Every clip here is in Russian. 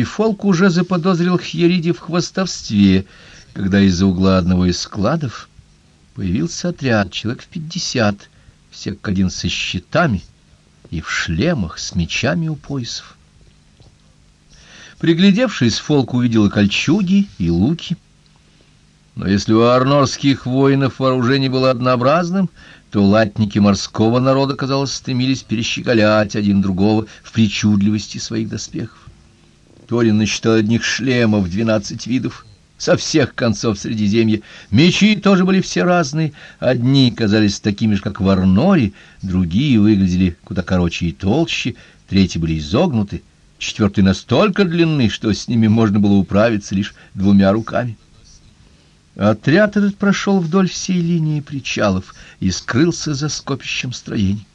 и Фолк уже заподозрил Хьериди в хвостовстве, когда из-за угла одного из складов появился отряд, человек в пятьдесят, все как один со щитами и в шлемах с мечами у поясов. Приглядевшись, Фолк увидел кольчуги, и луки. Но если у арнорских воинов вооружение было однообразным, то латники морского народа, казалось, стремились перещеголять один другого в причудливости своих доспехов. Торин насчитал одних шлемов двенадцать видов, со всех концов Средиземья. Мечи тоже были все разные. Одни казались такими же, как в Арноре, другие выглядели куда короче и толще, третьи были изогнуты, четвертые настолько длинны, что с ними можно было управиться лишь двумя руками. Отряд этот прошел вдоль всей линии причалов и скрылся за скопищем строений.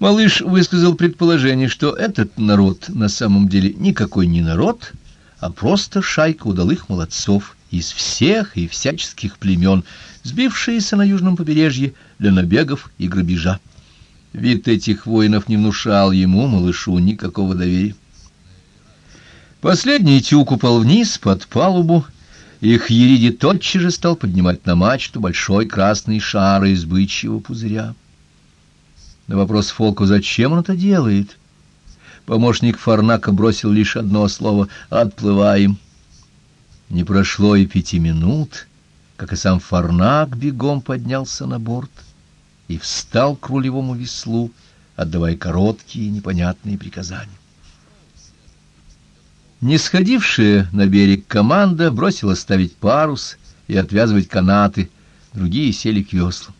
Малыш высказал предположение, что этот народ на самом деле никакой не народ, а просто шайка удалых молодцов из всех и всяческих племен, сбившиеся на южном побережье для набегов и грабежа. Вид этих воинов не внушал ему, малышу, никакого доверия. Последний тюк упал вниз под палубу, и Хьериди тотчас же стал поднимать на мачту большой красный шар из бычьего пузыря. На вопрос Фолку, зачем он это делает, помощник Фарнака бросил лишь одно слово «отплываем». Не прошло и пяти минут, как и сам Фарнак бегом поднялся на борт и встал к рулевому веслу, отдавая короткие непонятные приказания. Не сходившая на берег команда бросила ставить парус и отвязывать канаты, другие сели к веслам.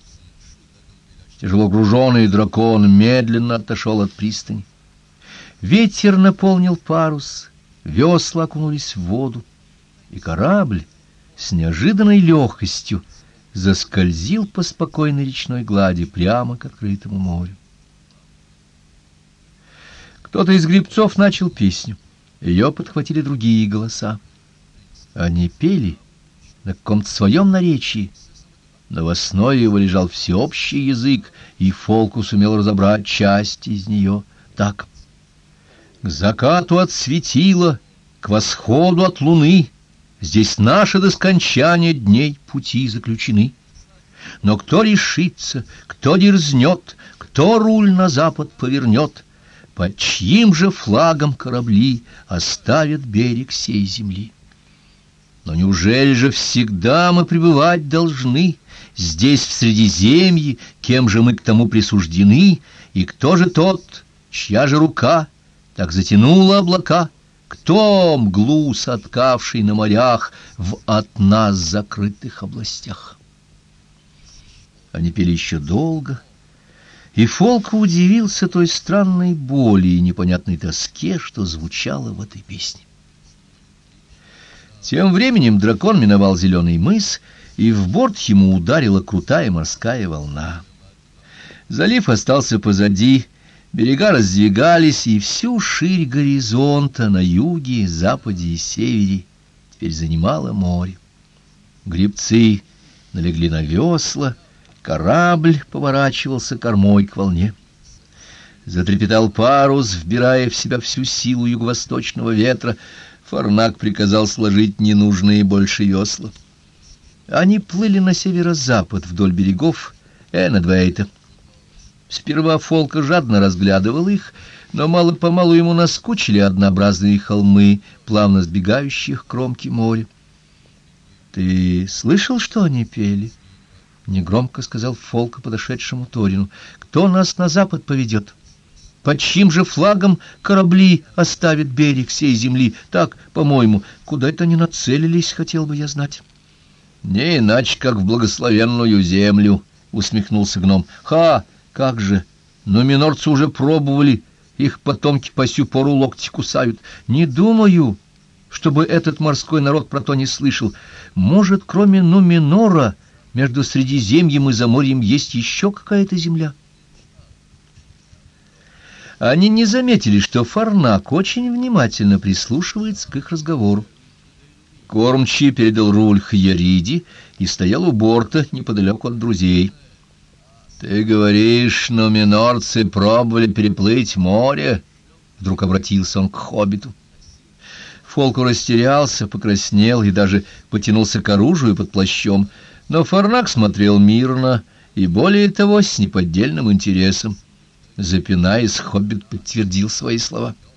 Тяжело груженный дракон медленно отошел от пристани. Ветер наполнил парус, весла окунулись в воду, и корабль с неожиданной легкостью заскользил по спокойной речной глади прямо к открытому морю. Кто-то из гребцов начал песню. Ее подхватили другие голоса. Они пели на каком-то своем наречии, но в основе его лежал всеобщий язык, и Фолку сумел разобрать часть из нее так. К закату от светила, к восходу от луны, Здесь наши до скончания дней пути заключены. Но кто решится, кто дерзнет, кто руль на запад повернет, Под чьим же флагом корабли оставят берег сей земли? Но неужели же всегда мы пребывать должны Здесь, в Средиземье, кем же мы к тому присуждены, И кто же тот, чья же рука так затянула облака? Кто мглу соткавший на морях В от нас закрытых областях? Они пели еще долго, и Фолк удивился той странной боли и непонятной тоске, что звучало в этой песне. Тем временем дракон миновал зеленый мыс, и в борт ему ударила крутая морская волна. Залив остался позади, берега раздвигались, и всю ширь горизонта на юге, западе и севере теперь занимало море. Гребцы налегли на весла, корабль поворачивался кормой к волне. Затрепетал парус, вбирая в себя всю силу юго-восточного ветра, Фарнак приказал сложить ненужные больше весла. Они плыли на северо-запад вдоль берегов Энедвейта. Сперва Фолка жадно разглядывал их, но мало-помалу ему наскучили однообразные холмы, плавно сбегающих к кромке моря. — Ты слышал, что они пели? — негромко сказал Фолка подошедшему Торину. — Кто нас на запад поведет? Под чьим же флагом корабли оставят берег всей земли? Так, по-моему, куда это они нацелились, хотел бы я знать. Не иначе, как в благословенную землю, усмехнулся гном. Ха, как же! Но минорцы уже пробовали, их потомки по сю пору локти кусают. Не думаю, чтобы этот морской народ про то не слышал. Может, кроме Нуминора, между Средиземьем и Заморьем есть еще какая-то земля? Они не заметили, что Фарнак очень внимательно прислушивается к их разговору. Кормчий передал руль Хьяриди и стоял у борта неподалеку от друзей. «Ты говоришь, но минорцы пробовали переплыть море?» Вдруг обратился он к хоббиту. Фолку растерялся, покраснел и даже потянулся к оружию под плащом, но Фарнак смотрел мирно и, более того, с неподдельным интересом. Запинаясь, Хоббит подтвердил свои слова —